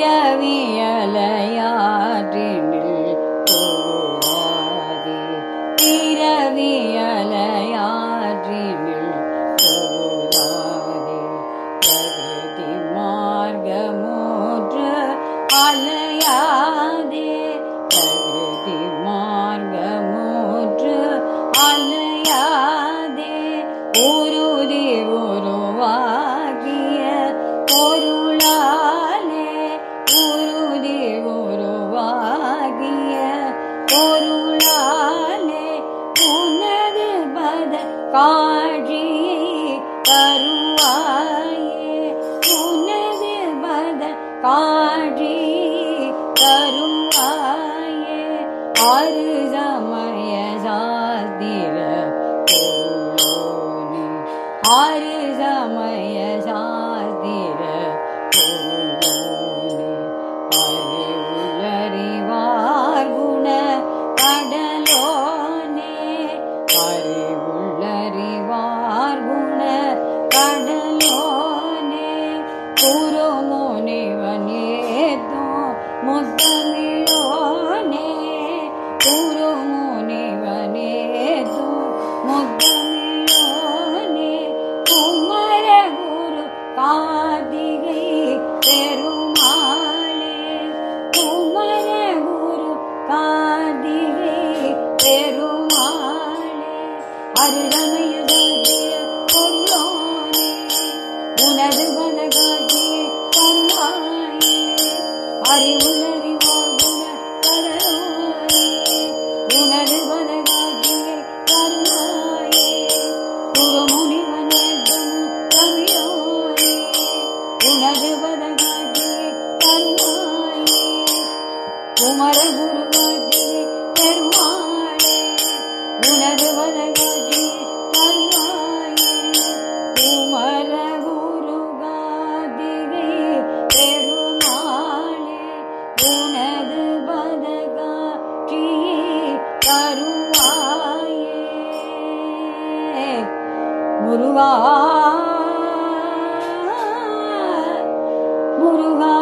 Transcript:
रविलया காழியை தருவாயே. உனது பதன் காழி தருவாயே. ஆறு சமய சாத்திர ஆறு पूर्ण मोनि वनेतु मुगमो ने पूर् मुनि बनेतु मुगमि कुमरे गुरु कादि तेरु कुमरे गुरु कादि तेरु अरमय உமர குருவாகி பெருமாளே உனது வலகாகி முருகா முருகா